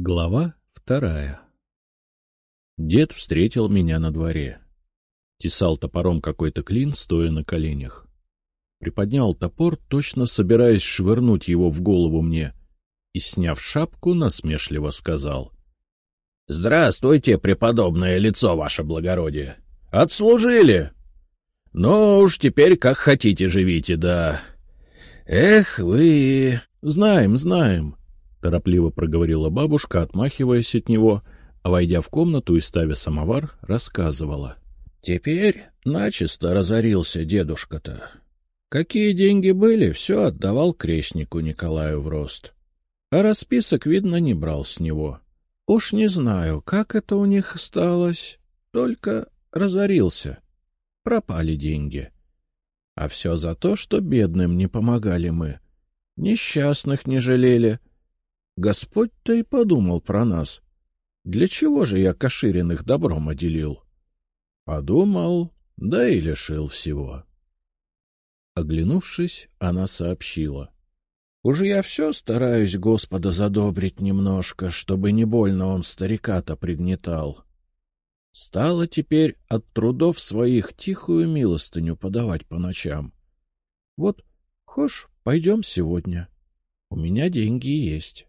Глава вторая Дед встретил меня на дворе. Тесал топором какой-то клин, стоя на коленях. Приподнял топор, точно собираясь швырнуть его в голову мне, и, сняв шапку, насмешливо сказал. — Здравствуйте, преподобное лицо, ваше благородие! Отслужили! Ну уж теперь как хотите живите, да... Эх вы... Знаем, знаем, — торопливо проговорила бабушка, отмахиваясь от него, а, войдя в комнату и ставя самовар, рассказывала. — Теперь начисто разорился дедушка-то. Какие деньги были, все отдавал крестнику Николаю в рост. А расписок, видно, не брал с него. Уж не знаю, как это у них осталось, только разорился. Пропали деньги. А все за то, что бедным не помогали мы. Несчастных не жалели, Господь-то и подумал про нас. Для чего же я Кашириных добром отделил? Подумал, да и лишил всего. Оглянувшись, она сообщила. — Уж я все стараюсь Господа задобрить немножко, чтобы не больно он старика-то пригнетал. Стала теперь от трудов своих тихую милостыню подавать по ночам. Вот, хошь, пойдем сегодня. У меня деньги есть.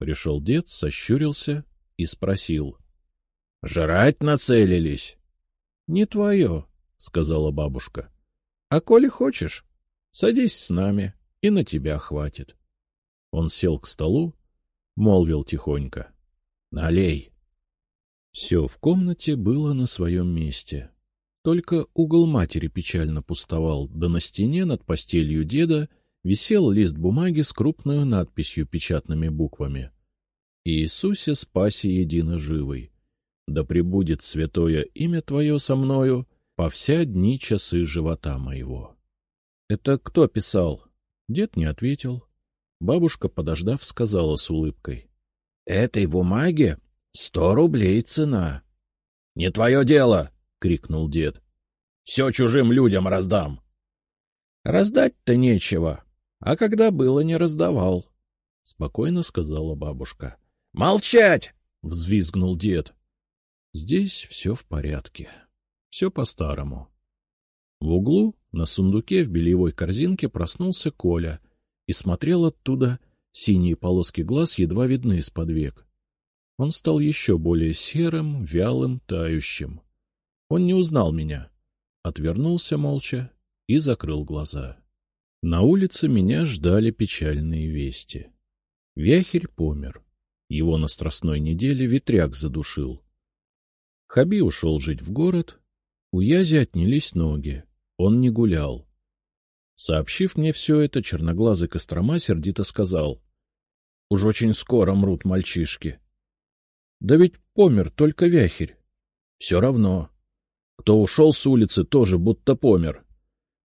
Пришел дед, сощурился и спросил. — Жрать нацелились? — Не твое, — сказала бабушка. — А коли хочешь, садись с нами, и на тебя хватит. Он сел к столу, молвил тихонько. — Налей. Все в комнате было на своем месте. Только угол матери печально пустовал, да на стене над постелью деда висел лист бумаги с крупной надписью печатными буквами. «Иисусе спаси едино живый, да пребудет святое имя Твое со мною по вся дни часы живота моего». «Это кто писал?» Дед не ответил. Бабушка, подождав, сказала с улыбкой. — Этой бумаге сто рублей цена. — Не твое дело! — крикнул дед. — Все чужим людям раздам. — Раздать-то нечего, а когда было, не раздавал, — спокойно сказала бабушка. — Молчать! — взвизгнул дед. Здесь все в порядке. Все по-старому. В углу, на сундуке в бельевой корзинке, проснулся Коля и смотрел оттуда, синие полоски глаз едва видны из-под век. Он стал еще более серым, вялым, тающим. Он не узнал меня, отвернулся молча и закрыл глаза. На улице меня ждали печальные вести. Вяхерь помер. Его на страстной неделе ветряк задушил. Хаби ушел жить в город. У Язи отнялись ноги. Он не гулял. Сообщив мне все это, черноглазый Кострома сердито сказал. — Уж очень скоро мрут мальчишки. — Да ведь помер только Вяхерь. — Все равно. Кто ушел с улицы, тоже будто помер.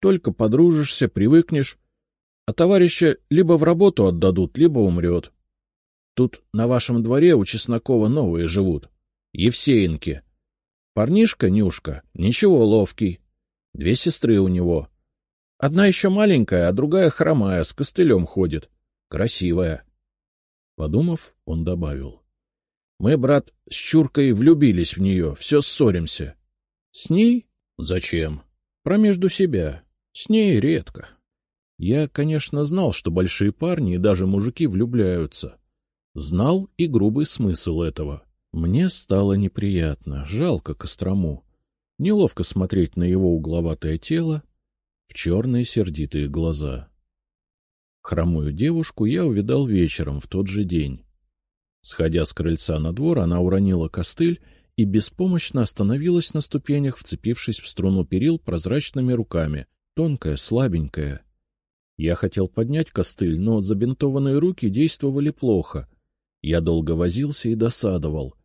Только подружишься, привыкнешь, а товарища либо в работу отдадут, либо умрет. Тут на вашем дворе у Чеснокова новые живут. Евсеенки. Парнишка, Нюшка, ничего ловкий. Две сестры у него. Одна еще маленькая, а другая хромая, с костылем ходит. Красивая. Подумав, он добавил. Мы, брат, с Чуркой влюбились в нее, все ссоримся. С ней? Зачем? Промежду себя. С ней редко. Я, конечно, знал, что большие парни и даже мужики влюбляются. Знал и грубый смысл этого. Мне стало неприятно, жалко Кострому. Неловко смотреть на его угловатое тело, в черные сердитые глаза. Хромую девушку я увидал вечером в тот же день. Сходя с крыльца на двор, она уронила костыль и беспомощно остановилась на ступенях, вцепившись в струну перил прозрачными руками, тонкая, слабенькая. Я хотел поднять костыль, но забинтованные руки действовали плохо. Я долго возился и досадовал,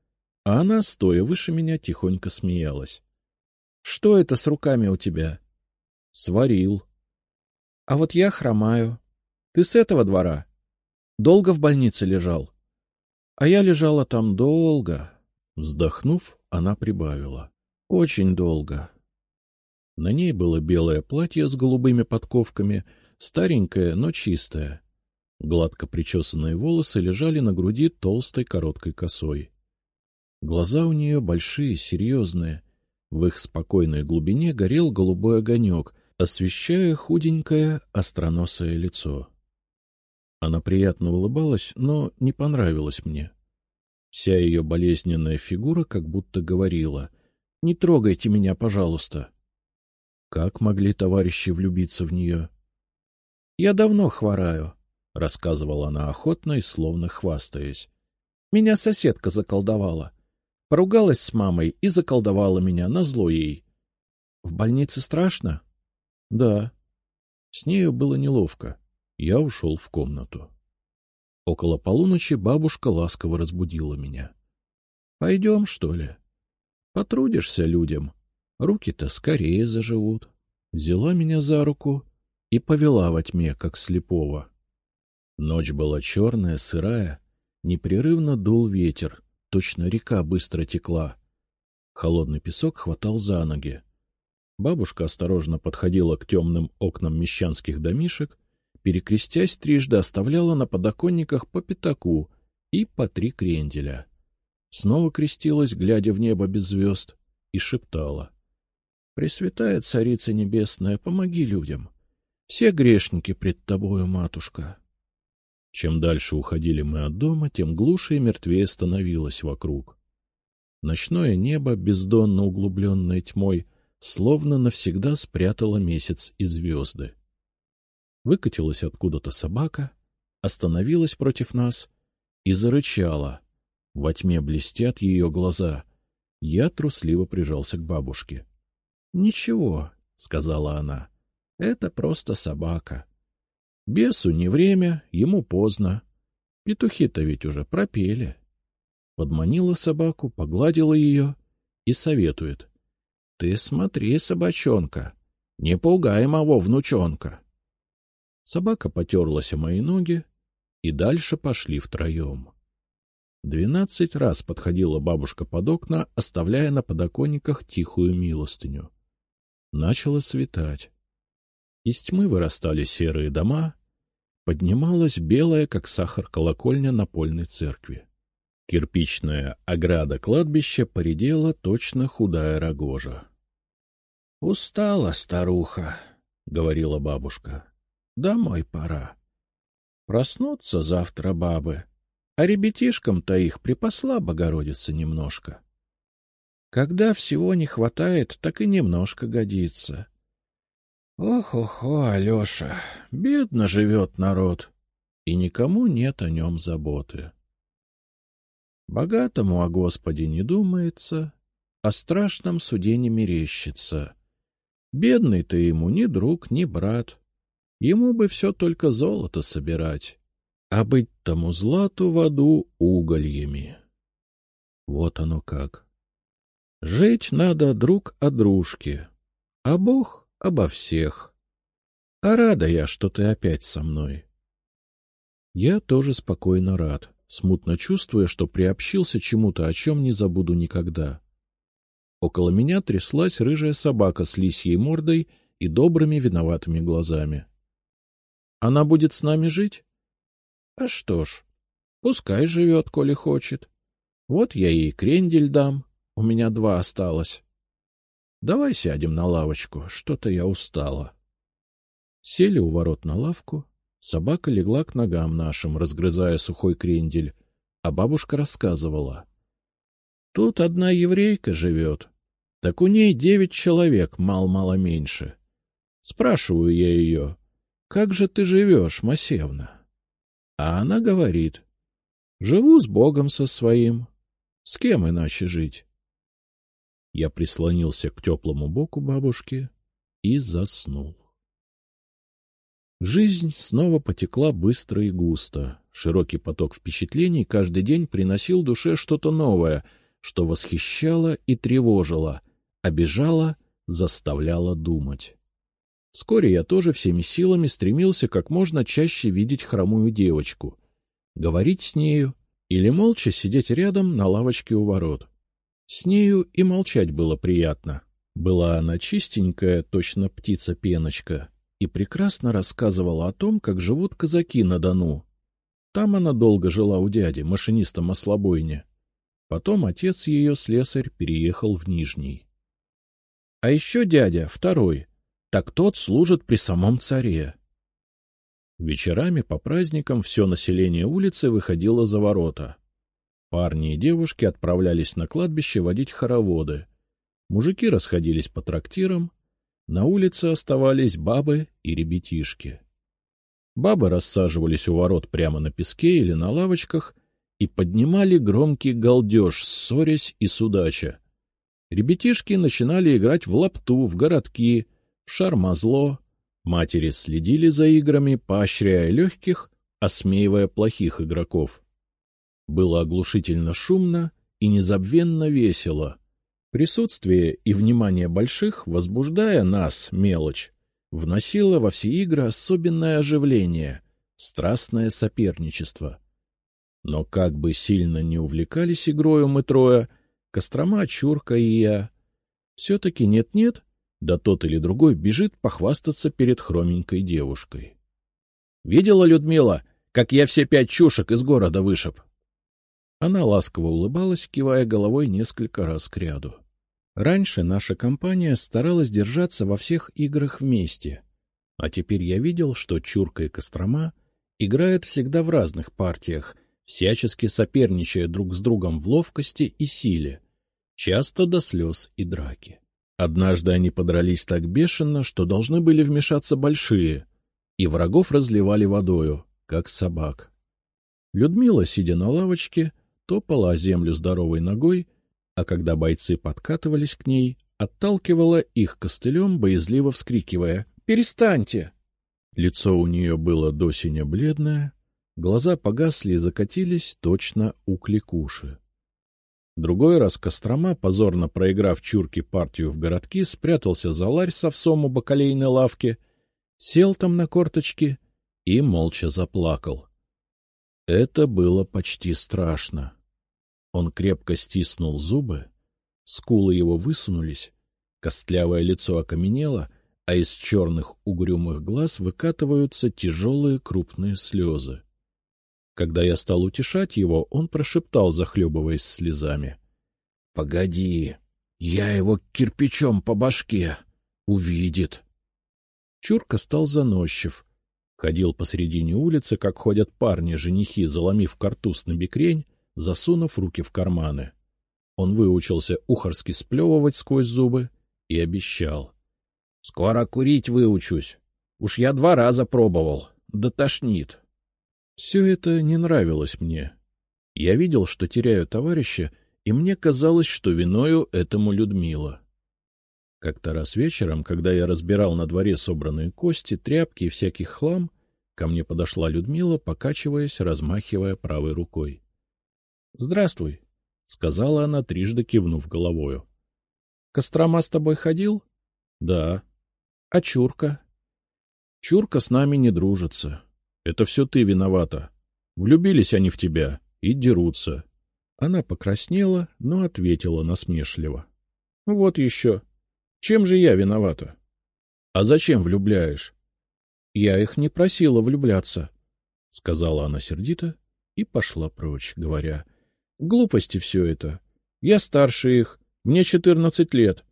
а она, стоя выше меня, тихонько смеялась. — Что это с руками у тебя? — Сварил. — А вот я хромаю. Ты с этого двора? Долго в больнице лежал? — А я лежала там долго. Вздохнув, она прибавила. — Очень долго. На ней было белое платье с голубыми подковками, старенькое, но чистое. Гладко причесанные волосы лежали на груди толстой короткой косой. Глаза у нее большие, серьезные. В их спокойной глубине горел голубой огонек, освещая худенькое, остроносое лицо. Она приятно улыбалась, но не понравилась мне. Вся ее болезненная фигура как будто говорила «Не трогайте меня, пожалуйста». Как могли товарищи влюбиться в нее? — Я давно хвораю, — рассказывала она охотно и словно хвастаясь. — Меня соседка заколдовала. Поругалась с мамой и заколдовала меня, назло ей. — В больнице страшно? — Да. С нею было неловко. Я ушел в комнату. Около полуночи бабушка ласково разбудила меня. — Пойдем, что ли? Потрудишься людям. Руки-то скорее заживут. Взяла меня за руку и повела во тьме, как слепого. Ночь была черная, сырая, непрерывно дул ветер, точно река быстро текла. Холодный песок хватал за ноги. Бабушка осторожно подходила к темным окнам мещанских домишек, перекрестясь трижды, оставляла на подоконниках по пятаку и по три кренделя. Снова крестилась, глядя в небо без звезд, и шептала. Пресвятая Царица Небесная, помоги людям. Все грешники пред Тобою, матушка. Чем дальше уходили мы от дома, тем глуше и мертвее становилось вокруг. Ночное небо, бездонно углубленное тьмой, словно навсегда спрятало месяц и звезды. Выкатилась откуда-то собака, остановилась против нас и зарычала. Во тьме блестят ее глаза. Я трусливо прижался к бабушке. — Ничего, — сказала она, — это просто собака. Бесу не время, ему поздно. Петухи-то ведь уже пропели. Подманила собаку, погладила ее и советует. — Ты смотри, собачонка, не пугай моего внучонка. Собака потерлась о мои ноги, и дальше пошли втроем. Двенадцать раз подходила бабушка под окна, оставляя на подоконниках тихую милостыню. Начало светать. Из тьмы вырастали серые дома, поднималась белая, как сахар, колокольня напольной церкви. Кирпичная ограда кладбища поредела точно худая рогожа. — Устала старуха, — говорила бабушка. — Домой пора. Проснуться завтра бабы, а ребятишкам-то их припасла Богородица немножко. Когда всего не хватает, так и немножко годится. Ох-охо, Алеша, бедно живет народ, и никому нет о нем заботы. Богатому о Господе не думается, о страшном суде не мерещится. Бедный-то ему ни друг, ни брат. Ему бы все только золото собирать, а быть тому злату в аду угольями. Вот оно как. Жить надо друг о дружке, а Бог обо всех. А рада я, что ты опять со мной. Я тоже спокойно рад, смутно чувствуя, что приобщился чему-то, о чем не забуду никогда. Около меня тряслась рыжая собака с лисьей мордой и добрыми виноватыми глазами. — Она будет с нами жить? — А что ж, пускай живет, коли хочет. Вот я ей крендель дам, у меня два осталось. Давай сядем на лавочку, что-то я устала. Сели у ворот на лавку, собака легла к ногам нашим, разгрызая сухой крендель, а бабушка рассказывала. Тут одна еврейка живет, так у ней девять человек, мал-мало меньше. Спрашиваю я ее, как же ты живешь, Масевна? А она говорит, живу с Богом со своим, с кем иначе жить? Я прислонился к теплому боку бабушки и заснул. Жизнь снова потекла быстро и густо. Широкий поток впечатлений каждый день приносил душе что-то новое, что восхищало и тревожило, обижало, заставляло думать. Вскоре я тоже всеми силами стремился как можно чаще видеть хромую девочку, говорить с нею или молча сидеть рядом на лавочке у ворот. С нею и молчать было приятно. Была она чистенькая, точно птица-пеночка, и прекрасно рассказывала о том, как живут казаки на Дону. Там она долго жила у дяди, машиниста маслобойни. Потом отец ее, слесарь, переехал в Нижний. А еще дядя, второй, так тот служит при самом царе. Вечерами по праздникам все население улицы выходило за ворота. Парни и девушки отправлялись на кладбище водить хороводы. Мужики расходились по трактирам, на улице оставались бабы и ребятишки. Бабы рассаживались у ворот прямо на песке или на лавочках и поднимали громкий галдеж, ссорясь и судача. Ребятишки начинали играть в лапту, в городки, в шармазло. Матери следили за играми, поощряя легких, осмеивая плохих игроков. Было оглушительно шумно и незабвенно весело. Присутствие и внимание больших, возбуждая нас, мелочь, вносило во все игры особенное оживление, страстное соперничество. Но как бы сильно не увлекались игрою мы трое, Кострома, Чурка и я, все-таки нет-нет, да тот или другой бежит похвастаться перед хроменькой девушкой. — Видела, Людмила, как я все пять чушек из города вышиб? Она ласково улыбалась, кивая головой несколько раз к ряду. Раньше наша компания старалась держаться во всех играх вместе, а теперь я видел, что Чурка и Кострома играют всегда в разных партиях, всячески соперничая друг с другом в ловкости и силе, часто до слез и драки. Однажды они подрались так бешено, что должны были вмешаться большие, и врагов разливали водою, как собак. Людмила, сидя на лавочке, топала землю здоровой ногой, а когда бойцы подкатывались к ней, отталкивала их костылем, боязливо вскрикивая «Перестаньте!». Лицо у нее было до синя бледное, глаза погасли и закатились точно у кликуши. Другой раз Кострома, позорно проиграв Чурке партию в городки, спрятался за ларь с овсом у бакалейной лавки, сел там на корточки и молча заплакал. Это было почти страшно. Он крепко стиснул зубы, скулы его высунулись, костлявое лицо окаменело, а из черных угрюмых глаз выкатываются тяжелые крупные слезы. Когда я стал утешать его, он прошептал, захлебываясь слезами. — Погоди, я его кирпичом по башке. Увидит. Чурка стал заносчив. Ходил посредине улицы, как ходят парни-женихи, заломив картуз на бекрень, засунув руки в карманы. Он выучился ухарски сплевывать сквозь зубы и обещал. — Скоро курить выучусь. Уж я два раза пробовал. Да тошнит. Все это не нравилось мне. Я видел, что теряю товарища, и мне казалось, что виною этому Людмила. Как-то раз вечером, когда я разбирал на дворе собранные кости, тряпки и всякий хлам, ко мне подошла Людмила, покачиваясь, размахивая правой рукой. — Здравствуй, — сказала она, трижды кивнув головою. — Кострома с тобой ходил? — Да. — А Чурка? — Чурка с нами не дружится. Это все ты виновата. Влюбились они в тебя и дерутся. Она покраснела, но ответила насмешливо. — Вот еще. Чем же я виновата? — А зачем влюбляешь? — Я их не просила влюбляться, — сказала она сердито и пошла прочь, говоря. — Глупости все это. Я старше их, мне четырнадцать лет.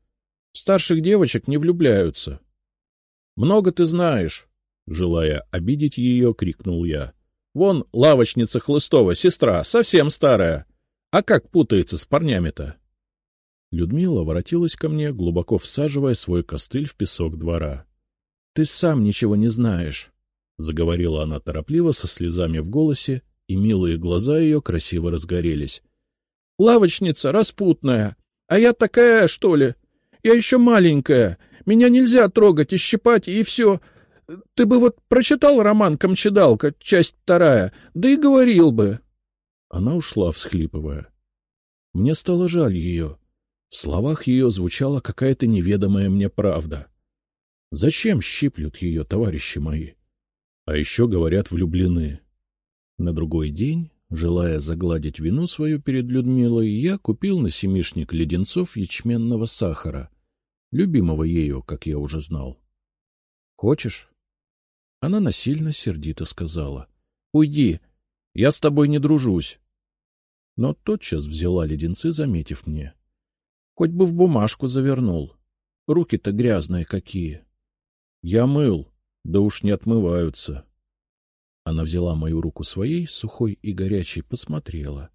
Старших девочек не влюбляются. — Много ты знаешь, Желая обидеть ее, крикнул я. — Вон лавочница Хлыстова, сестра, совсем старая. А как путается с парнями-то? Людмила воротилась ко мне, глубоко всаживая свой костыль в песок двора. — Ты сам ничего не знаешь, — заговорила она торопливо, со слезами в голосе, и милые глаза ее красиво разгорелись. — Лавочница распутная, а я такая, что ли? Я еще маленькая, меня нельзя трогать и щипать, и все, ты бы вот прочитал роман «Камчедалка», часть вторая, да и говорил бы. Она ушла, всхлипывая. Мне стало жаль ее. В словах ее звучала какая-то неведомая мне правда. Зачем щиплют ее товарищи мои? А еще, говорят, влюблены. На другой день, желая загладить вину свою перед Людмилой, я купил на семишник леденцов ячменного сахара, любимого ею, как я уже знал. — Хочешь? Она насильно сердито сказала. — Уйди, я с тобой не дружусь. Но тотчас взяла леденцы, заметив мне. Хоть бы в бумажку завернул. Руки-то грязные какие. Я мыл, да уж не отмываются. Она взяла мою руку своей, сухой и горячей, посмотрела.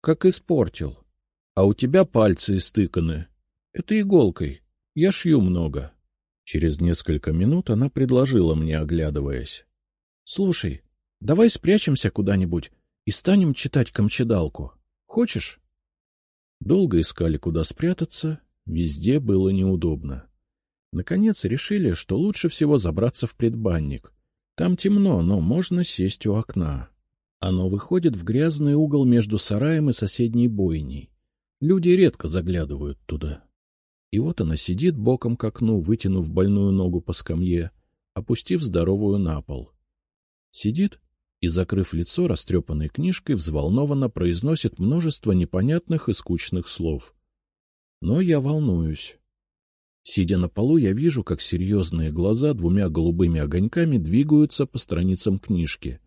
Как испортил. А у тебя пальцы истыканы. Это иголкой. Я шью много. Через несколько минут она предложила мне, оглядываясь. — Слушай, давай спрячемся куда-нибудь и станем читать Камчедалку. Хочешь? Долго искали, куда спрятаться, везде было неудобно. Наконец решили, что лучше всего забраться в предбанник. Там темно, но можно сесть у окна. Оно выходит в грязный угол между сараем и соседней бойней. Люди редко заглядывают туда. И вот она сидит боком к окну, вытянув больную ногу по скамье, опустив здоровую на пол. Сидит и, закрыв лицо растрепанной книжкой, взволнованно произносит множество непонятных и скучных слов. Но я волнуюсь. Сидя на полу, я вижу, как серьезные глаза двумя голубыми огоньками двигаются по страницам книжки.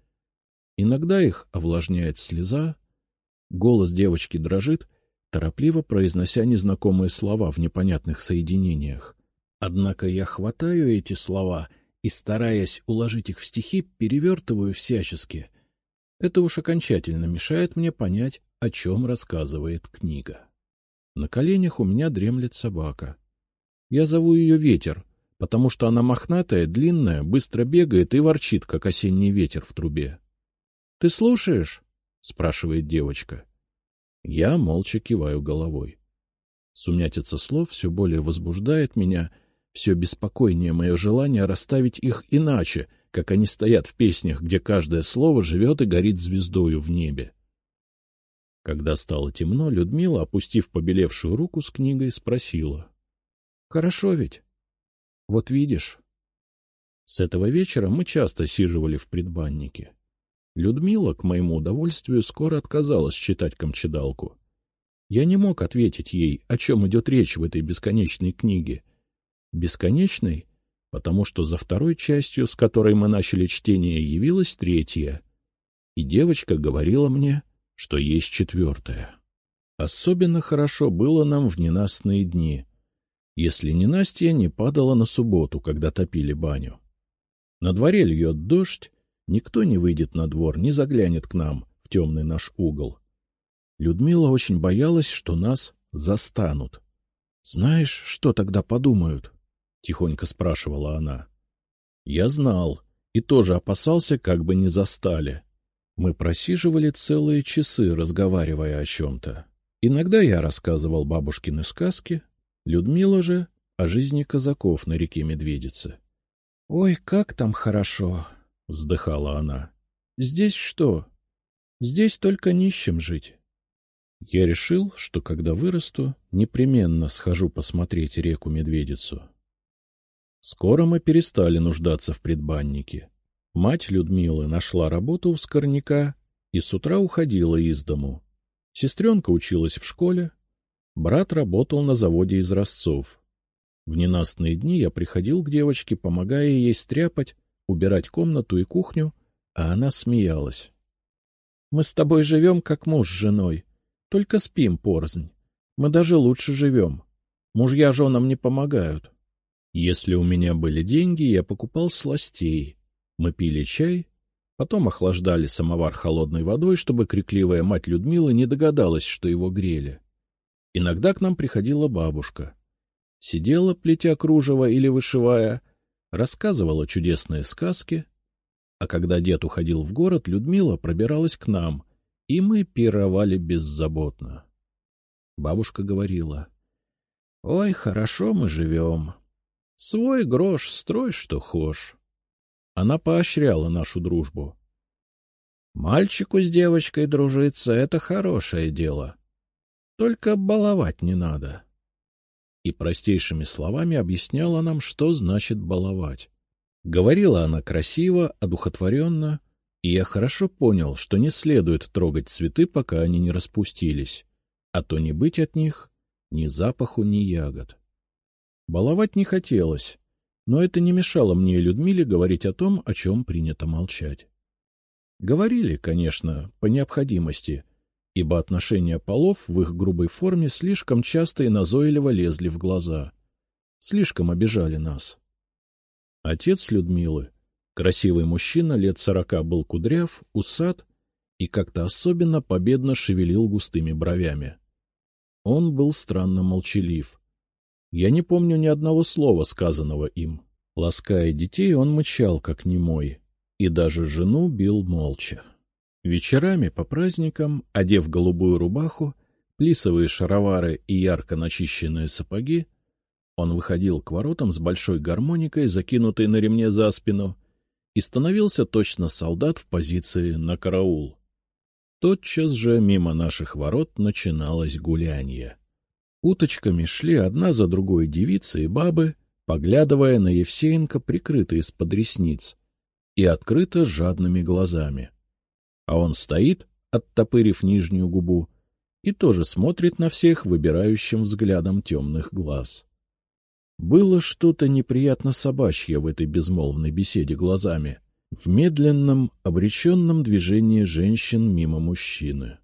Иногда их овлажняет слеза, голос девочки дрожит, торопливо произнося незнакомые слова в непонятных соединениях. Однако я хватаю эти слова и, стараясь уложить их в стихи, перевертываю всячески. Это уж окончательно мешает мне понять, о чем рассказывает книга. На коленях у меня дремлет собака. Я зову ее Ветер, потому что она мохнатая, длинная, быстро бегает и ворчит, как осенний ветер в трубе. — Ты слушаешь? — спрашивает девочка. — я молча киваю головой. Сумятица слов все более возбуждает меня, все беспокойнее мое желание расставить их иначе, как они стоят в песнях, где каждое слово живет и горит звездою в небе. Когда стало темно, Людмила, опустив побелевшую руку с книгой, спросила. — Хорошо ведь? Вот видишь. С этого вечера мы часто сиживали в предбаннике. Людмила, к моему удовольствию, скоро отказалась читать Камчедалку. Я не мог ответить ей, о чем идет речь в этой бесконечной книге. Бесконечной, потому что за второй частью, с которой мы начали чтение, явилась третья. И девочка говорила мне, что есть четвертая. Особенно хорошо было нам в ненастные дни, если ненастье не падало на субботу, когда топили баню. На дворе льет дождь, Никто не выйдет на двор, не заглянет к нам в темный наш угол. Людмила очень боялась, что нас застанут. — Знаешь, что тогда подумают? — тихонько спрашивала она. Я знал и тоже опасался, как бы не застали. Мы просиживали целые часы, разговаривая о чем-то. Иногда я рассказывал бабушкины сказки, Людмила же — о жизни казаков на реке Медведице. — Ой, как там хорошо! — вздыхала она. — Здесь что? Здесь только нищим жить. Я решил, что когда вырасту, непременно схожу посмотреть реку Медведицу. Скоро мы перестали нуждаться в предбаннике. Мать Людмилы нашла работу у скорняка и с утра уходила из дому. Сестренка училась в школе, брат работал на заводе из Ростцов. В ненастные дни я приходил к девочке, помогая ей стряпать, убирать комнату и кухню, а она смеялась. — Мы с тобой живем, как муж с женой, только спим порознь. Мы даже лучше живем. Мужья женам не помогают. Если у меня были деньги, я покупал сластей. Мы пили чай, потом охлаждали самовар холодной водой, чтобы крикливая мать Людмилы не догадалась, что его грели. Иногда к нам приходила бабушка. Сидела, плетя кружево или вышивая, рассказывала чудесные сказки, а когда дед уходил в город, Людмила пробиралась к нам, и мы пировали беззаботно. Бабушка говорила, — Ой, хорошо мы живем. Свой грош строй, что хошь. Она поощряла нашу дружбу. Мальчику с девочкой дружиться — это хорошее дело. Только баловать не надо и простейшими словами объясняла нам, что значит баловать. Говорила она красиво, одухотворенно, и я хорошо понял, что не следует трогать цветы, пока они не распустились, а то не быть от них ни запаху, ни ягод. Баловать не хотелось, Но это не мешало мне и Людмиле говорить о том, о чем принято молчать. Говорили, конечно, по необходимости, ибо отношения полов в их грубой форме слишком часто и назойливо лезли в глаза. Слишком обижали нас. Отец Людмилы, красивый мужчина лет сорока, был кудряв, усат и как-то особенно победно шевелил густыми бровями. Он был странно молчалив. Я не помню ни одного слова, сказанного им. Лаская детей, он мычал, как немой, и даже жену бил молча. Вечерами по праздникам, одев голубую рубаху, плисовые шаровары и ярко начищенные сапоги, он выходил к воротам с большой гармоникой, закинутой на ремне за спину, и становился точно солдат в позиции на караул. Тотчас же мимо наших ворот начиналось гулянье. Уточками шли одна за другой девицы и бабы, поглядывая на Евсеенко, прикрытые из-под ресниц, и открыто жадными глазами. А он стоит, оттопырив нижнюю губу, и тоже смотрит на всех выбирающим взглядом темных глаз. Было что-то неприятно собачье в этой безмолвной беседе глазами, в медленном, обреченном движении женщин мимо мужчины.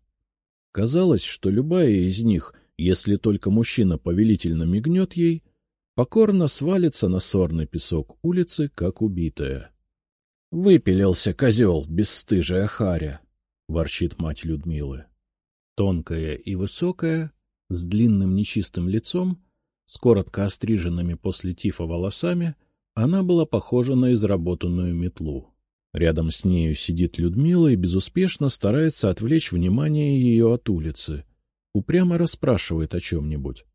Казалось, что любая из них, если только мужчина повелительно мигнет ей, покорно свалится на сорный песок улицы, как убитая. — Выпилился козел, бесстыжая харя! — ворчит мать Людмилы. Тонкая и высокая, с длинным нечистым лицом, с коротко остриженными после тифа волосами, она была похожа на изработанную метлу. Рядом с нею сидит Людмила и безуспешно старается отвлечь внимание ее от улицы. Упрямо расспрашивает о чем-нибудь.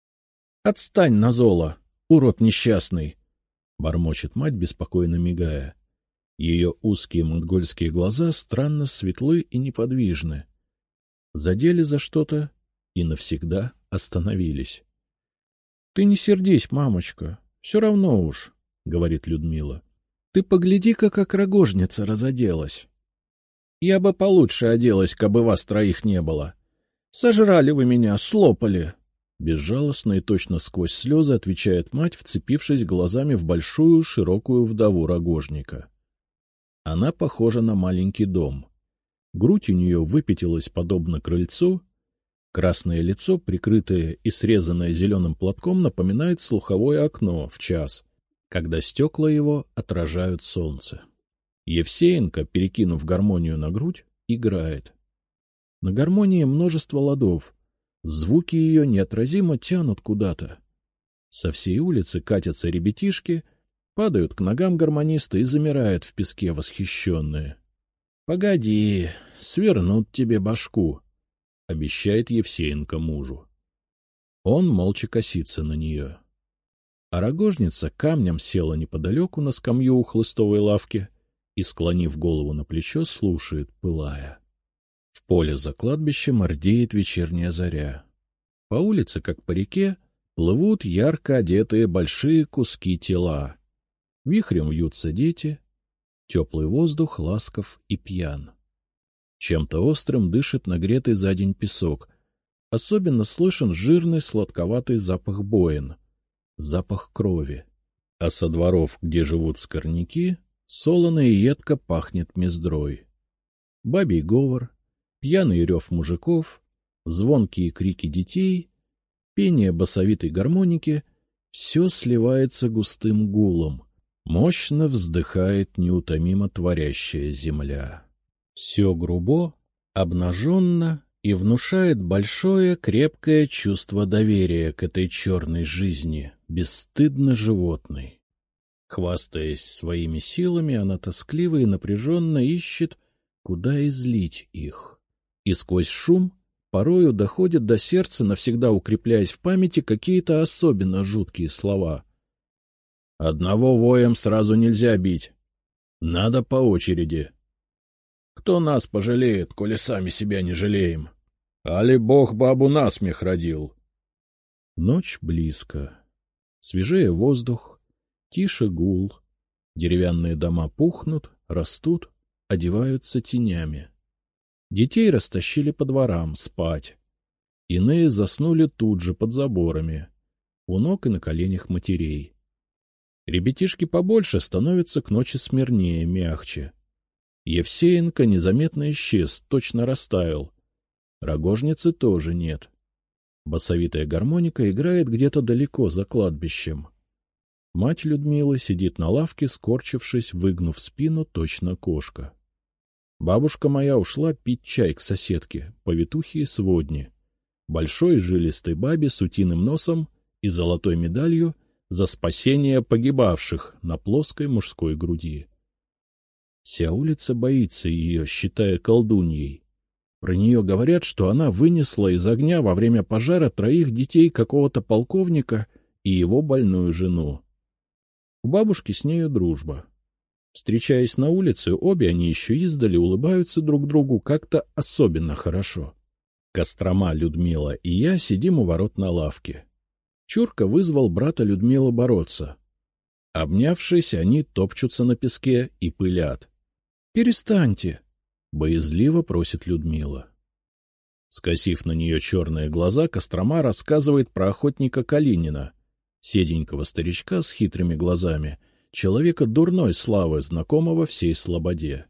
— Отстань, Назола, урод несчастный! — бормочет мать, беспокойно мигая. Ее узкие монгольские глаза странно светлы и неподвижны. Задели за что-то и навсегда остановились. — Ты не сердись, мамочка, все равно уж, — говорит Людмила. — Ты погляди-ка, как рогожница разоделась. — Я бы получше оделась, кабы вас троих не было. Сожрали вы меня, слопали. Безжалостно и точно сквозь слезы отвечает мать, вцепившись глазами в большую широкую вдову рогожника. Она похожа на маленький дом. Грудь у нее выпятилась подобно крыльцу. Красное лицо, прикрытое и срезанное зеленым платком, напоминает слуховое окно в час, когда стекла его отражают солнце. Евсеенко, перекинув гармонию на грудь, играет. На гармонии множество ладов. Звуки ее неотразимо тянут куда-то. Со всей улицы катятся ребятишки — падают к ногам гармониста и замирают в песке восхищенные. — Погоди, свернут тебе башку, — обещает Евсеенко мужу. Он молча косится на нее. А рогожница камнем села неподалеку на скамью у хлыстовой лавки и, склонив голову на плечо, слушает, пылая. В поле за кладбищем ордеет вечерняя заря. По улице, как по реке, плывут ярко одетые большие куски тела. Вихрем вьются дети, теплый воздух ласков и пьян. Чем-то острым дышит нагретый за день песок. Особенно слышен жирный сладковатый запах боин, запах крови. А со дворов, где живут скорняки, солоно и едко пахнет мездрой. Бабий говор, пьяный рев мужиков, звонкие крики детей, пение басовитой гармоники — все сливается густым гулом, Мощно вздыхает неутомимо творящая земля. Все грубо, обнаженно и внушает большое крепкое чувство доверия к этой черной жизни, бесстыдно животной. Хвастаясь своими силами, она тоскливо и напряженно ищет, куда излить их. И сквозь шум порою доходит до сердца, навсегда укрепляясь в памяти какие-то особенно жуткие слова — Одного воем сразу нельзя бить. Надо по очереди. Кто нас пожалеет, коли сами себя не жалеем? Али бог бабу насмех родил? Ночь близко. Свежее воздух, тише гул. Деревянные дома пухнут, растут, одеваются тенями. Детей растащили по дворам спать. Иные заснули тут же под заборами, у ног и на коленях матерей. Ребятишки побольше становятся к ночи смирнее, мягче. Евсеенко незаметно исчез, точно растаял. Рогожницы тоже нет. Басовитая гармоника играет где-то далеко, за кладбищем. Мать Людмилы сидит на лавке, скорчившись, выгнув спину, точно кошка. Бабушка моя ушла пить чай к соседке, повитухе и сводне. Большой жилистой бабе с утиным носом и золотой медалью за спасение погибавших на плоской мужской груди. Вся улица боится ее, считая колдуньей. Про нее говорят, что она вынесла из огня во время пожара троих детей какого-то полковника и его больную жену. У бабушки с нею дружба. Встречаясь на улице, обе они еще издали улыбаются друг другу как-то особенно хорошо. Кострома Людмила и я сидим у ворот на лавке. Чурка вызвал брата Людмила бороться. Обнявшись, они топчутся на песке и пылят. — Перестаньте! боязливо просит Людмила. Скосив на нее черные глаза, Кострома рассказывает про охотника Калинина, седенького старичка с хитрыми глазами, человека дурной славы, знакомого всей слободе.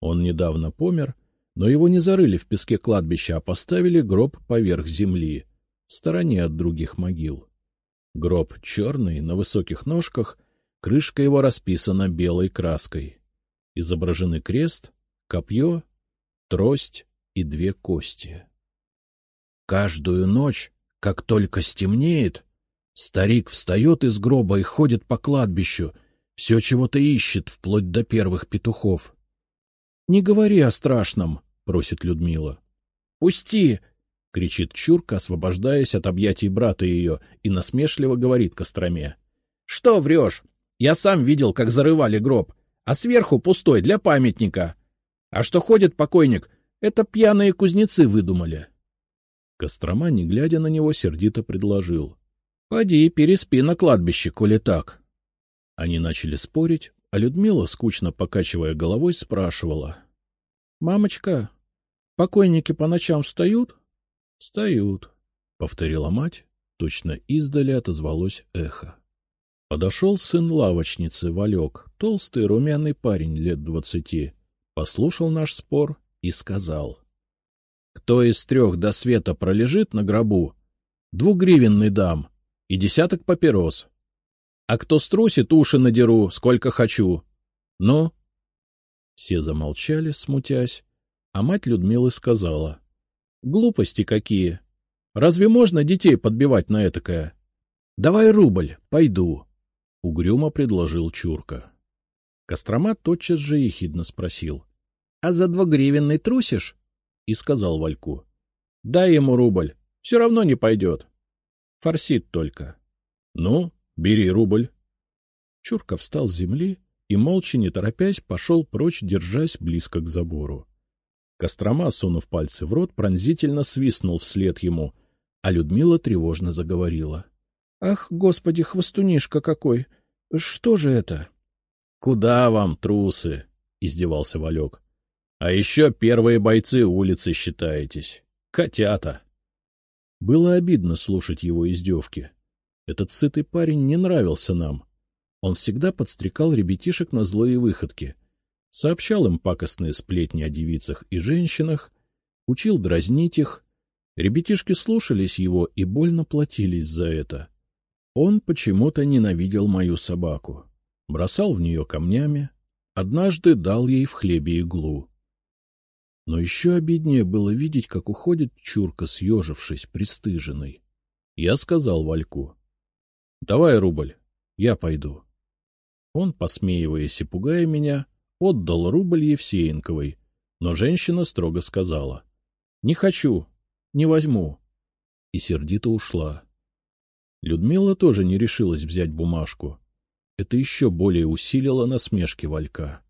Он недавно помер, но его не зарыли в песке кладбища, а поставили гроб поверх земли, в стороне от других могил. Гроб черный, на высоких ножках, крышка его расписана белой краской. Изображены крест, копье, трость и две кости. Каждую ночь, как только стемнеет, старик встает из гроба и ходит по кладбищу, все чего-то ищет, вплоть до первых петухов. — Не говори о страшном, — просит Людмила. — Пусти! — кричит Чурка, освобождаясь от объятий брата ее, и насмешливо говорит Костроме. — Что врешь? Я сам видел, как зарывали гроб, а сверху пустой для памятника. А что ходит покойник, это пьяные кузнецы выдумали. Кострома, не глядя на него, сердито предложил. — Поди, переспи на кладбище, коли так. Они начали спорить, а Людмила, скучно покачивая головой, спрашивала. — Мамочка, покойники по ночам встают? — Встают, — повторила мать, точно издали отозвалось эхо. Подошел сын лавочницы, Валек, толстый румяный парень лет двадцати послушал наш спор и сказал. — Кто из трех до света пролежит на гробу, двугривенный дам и десяток папирос. А кто струсит, уши надеру, сколько хочу. Ну? Все замолчали, смутясь, а мать Людмилы сказала. — Глупости какие! Разве можно детей подбивать на этакое? Давай рубль, пойду, — угрюмо предложил Чурка. Кострома тотчас же ехидно спросил. — А за двугривенный трусишь? И сказал Вальку. — Дай ему рубль, все равно не пойдет. Форсит только. — Ну, бери рубль. Чурка встал с земли и, молча не торопясь, пошел прочь, держась близко к забору. Кострома, сунув пальцы в рот, пронзительно свистнул вслед ему, а Людмила тревожно заговорила. — Ах, господи, хвостунишка какой! Что же это? — Куда вам, трусы? — издевался Валек. — А еще первые бойцы улицы считаетесь. Котята. Было обидно слушать его издевки. Этот сытый парень не нравился нам. Он всегда подстрекал ребятишек на злые выходки, сообщал им пакостные сплетни о девицах и женщинах, учил дразнить их. Ребятишки слушались его и больно платились за это. Он почему-то ненавидел мою собаку бросал в нее камнями, однажды дал ей в хлебе иглу. Но еще обиднее было видеть, как уходит Чурка, съежившись, пристыженный. Я сказал Вальку. — Давай рубль, я пойду. Он, посмеиваясь и пугая меня, отдал рубль Евсеенковой, но женщина строго сказала. — Не хочу, не возьму. И сердито ушла. Людмила тоже не решилась взять бумажку. Это еще более усилило насмешки Валька.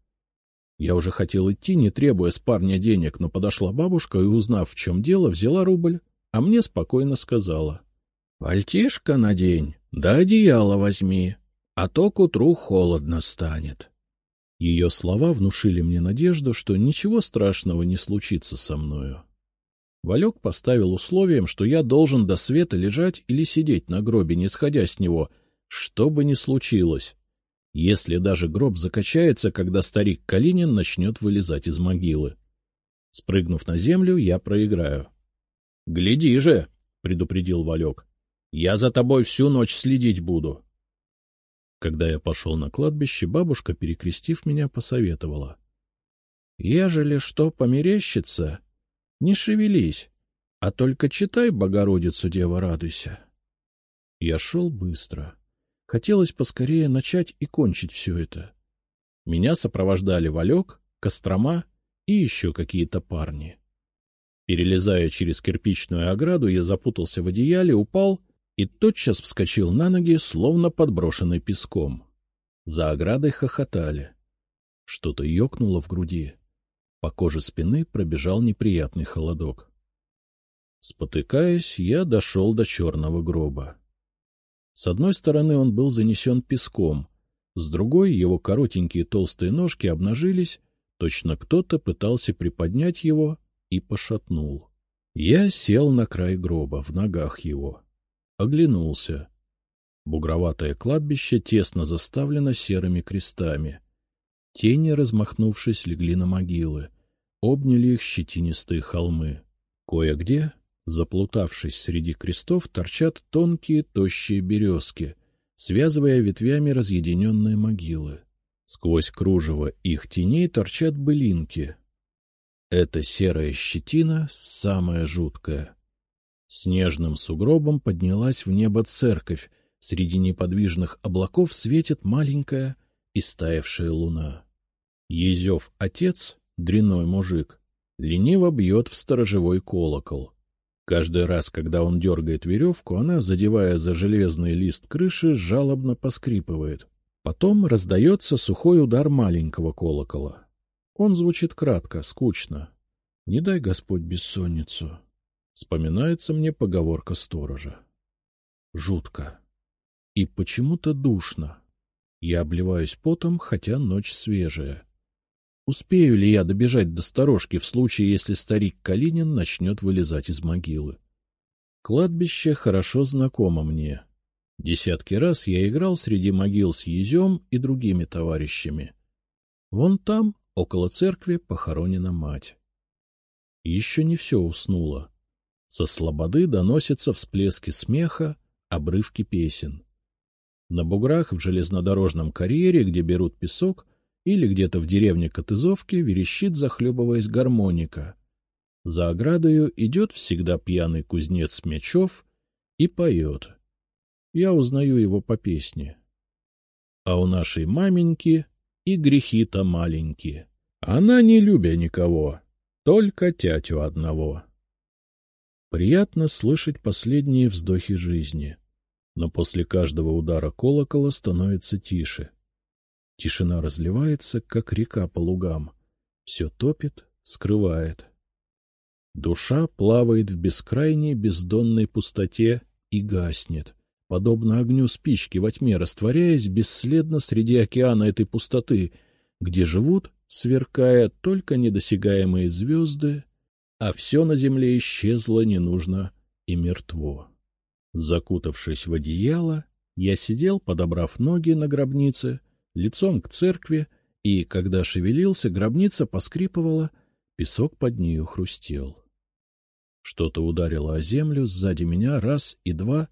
Я уже хотел идти, не требуя с парня денег, но подошла бабушка и, узнав, в чем дело, взяла рубль, а мне спокойно сказала. — Пальтишко надень, да одеяло возьми, а то к утру холодно станет. Ее слова внушили мне надежду, что ничего страшного не случится со мною. Валек поставил условием, что я должен до света лежать или сидеть на гробе, не сходя с него — что бы ни случилось, если даже гроб закачается, когда старик Калинин начнет вылезать из могилы. Спрыгнув на землю, я проиграю. — Гляди же, — предупредил Валек, — я за тобой всю ночь следить буду. Когда я пошел на кладбище, бабушка, перекрестив меня, посоветовала. — Ежели что померещится, не шевелись, а только читай Богородицу, Дева, радуйся. Я шел быстро. Хотелось поскорее начать и кончить все это. Меня сопровождали Валек, Кострома и еще какие-то парни. Перелезая через кирпичную ограду, я запутался в одеяле, упал и тотчас вскочил на ноги, словно подброшенный песком. За оградой хохотали. Что-то ёкнуло в груди. По коже спины пробежал неприятный холодок. Спотыкаясь, я дошел до черного гроба. С одной стороны он был занесен песком, с другой его коротенькие толстые ножки обнажились, точно кто-то пытался приподнять его и пошатнул. Я сел на край гроба, в ногах его. Оглянулся. Бугроватое кладбище тесно заставлено серыми крестами. Тени, размахнувшись, легли на могилы, обняли их щетинистые холмы. Кое-где Заплутавшись среди крестов, торчат тонкие тощие березки, связывая ветвями разъединенные могилы. Сквозь кружево их теней торчат былинки. Эта серая щетина самая жуткая. Снежным сугробом поднялась в небо церковь, среди неподвижных облаков светит маленькая истаявшая луна. Езев отец, дряной мужик, лениво бьет в сторожевой колокол — Каждый раз, когда он дергает веревку, она, задевая за железный лист крыши, жалобно поскрипывает. Потом раздается сухой удар маленького колокола. Он звучит кратко, скучно. «Не дай Господь бессонницу», — вспоминается мне поговорка сторожа. Жутко. И почему-то душно. Я обливаюсь потом, хотя ночь свежая. Успею ли я добежать до сторожки в случае, если старик Калинин начнет вылезать из могилы? Кладбище хорошо знакомо мне. Десятки раз я играл среди могил с Езем и другими товарищами. Вон там, около церкви, похоронена мать. Еще не все уснуло. Со слободы доносятся всплески смеха, обрывки песен. На буграх в железнодорожном карьере, где берут песок, или где-то в деревне Котызовки верещит, захлебываясь гармоника. За оградою идет всегда пьяный кузнец Мячев и поет. Я узнаю его по песне. А у нашей маменьки и грехи-то маленькие. Она не любя никого, только тятю одного. Приятно слышать последние вздохи жизни, но после каждого удара колокола становится тише — Тишина разливается, как река по лугам. Все топит, скрывает. Душа плавает в бескрайней бездонной пустоте и гаснет, подобно огню спички во тьме, растворяясь бесследно среди океана этой пустоты, где живут, сверкая только недосягаемые звезды, а все на земле исчезло, не нужно и мертво. Закутавшись в одеяло, я сидел, подобрав ноги на гробнице, лицом к церкви, и, когда шевелился, гробница поскрипывала, песок под нею хрустел. Что-то ударило о землю сзади меня раз и два,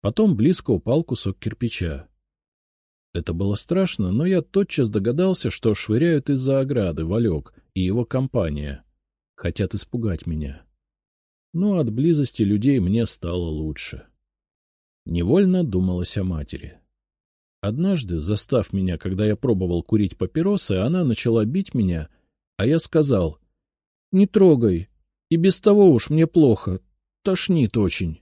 потом близко упал кусок кирпича. Это было страшно, но я тотчас догадался, что швыряют из-за ограды Валек и его компания. Хотят испугать меня. Но от близости людей мне стало лучше. Невольно думалось о матери. Однажды, застав меня, когда я пробовал курить папиросы, она начала бить меня, а я сказал, — Не трогай, и без того уж мне плохо, тошнит очень.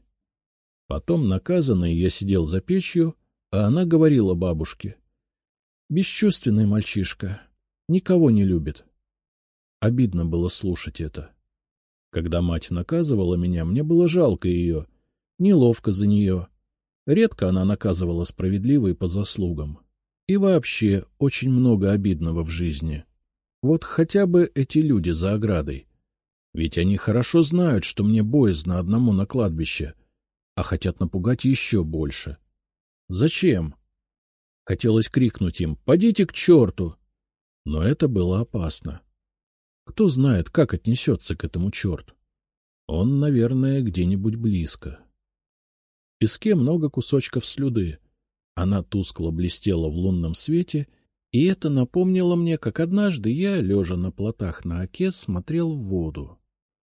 Потом, наказанный, я сидел за печью, а она говорила бабушке, — Бесчувственный мальчишка, никого не любит. Обидно было слушать это. Когда мать наказывала меня, мне было жалко ее, неловко за нее. Редко она наказывала справедливо и по заслугам. И вообще очень много обидного в жизни. Вот хотя бы эти люди за оградой. Ведь они хорошо знают, что мне боязно одному на кладбище, а хотят напугать еще больше. Зачем? Хотелось крикнуть им «Подите к черту!» Но это было опасно. Кто знает, как отнесется к этому черту. Он, наверное, где-нибудь близко. В песке много кусочков слюды. Она тускло блестела в лунном свете, и это напомнило мне, как однажды я, лежа на плотах на оке, смотрел в воду.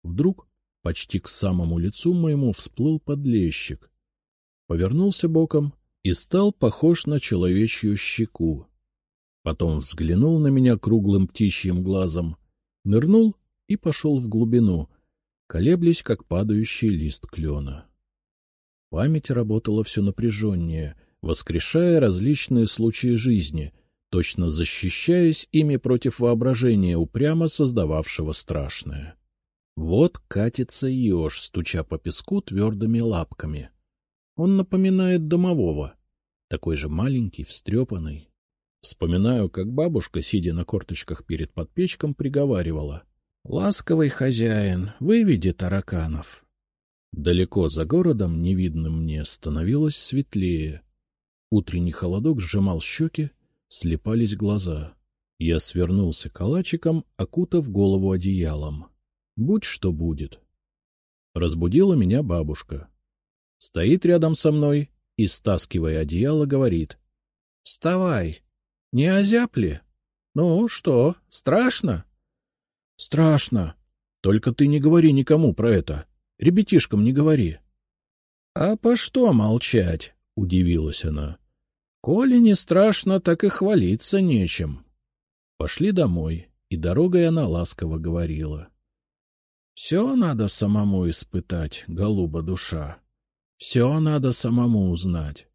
Вдруг почти к самому лицу моему всплыл подлещик. Повернулся боком и стал похож на человечью щеку. Потом взглянул на меня круглым птичьим глазом, нырнул и пошел в глубину, колеблясь, как падающий лист клена. Память работала все напряженнее, воскрешая различные случаи жизни, точно защищаясь ими против воображения, упрямо создававшего страшное. Вот катится еж, стуча по песку твердыми лапками. Он напоминает домового, такой же маленький, встрепанный. Вспоминаю, как бабушка, сидя на корточках перед подпечком, приговаривала. — Ласковый хозяин, выведи тараканов. Далеко за городом, невидным мне, становилось светлее. Утренний холодок сжимал щеки, слепались глаза. Я свернулся калачиком, окутав голову одеялом. Будь что будет. Разбудила меня бабушка. Стоит рядом со мной и, стаскивая одеяло, говорит. — Вставай! Не озяб ли? Ну, что, страшно? — Страшно. Только ты не говори никому про это. Ребятишкам не говори. — А по что молчать? — удивилась она. — Коли не страшно, так и хвалиться нечем. Пошли домой, и дорогой она ласково говорила. — все надо самому испытать, голуба душа. Все надо самому узнать.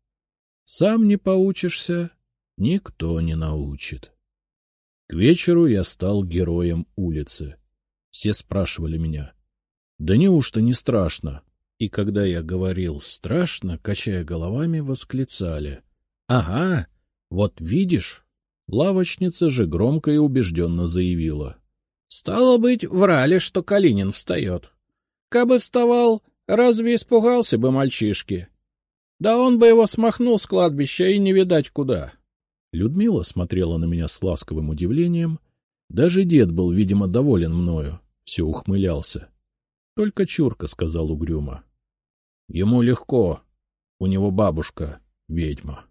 Сам не поучишься, никто не научит. К вечеру я стал героем улицы. Все спрашивали меня. Да неужто не страшно? И когда я говорил «страшно», качая головами, восклицали. — Ага, вот видишь? Лавочница же громко и убежденно заявила. — Стало быть, врали, что Калинин встает. Кабы вставал, разве испугался бы мальчишки? Да он бы его смахнул с кладбища и не видать куда. Людмила смотрела на меня с ласковым удивлением. Даже дед был, видимо, доволен мною, все ухмылялся. Только Чурка сказал угрюмо. — Ему легко, у него бабушка — ведьма.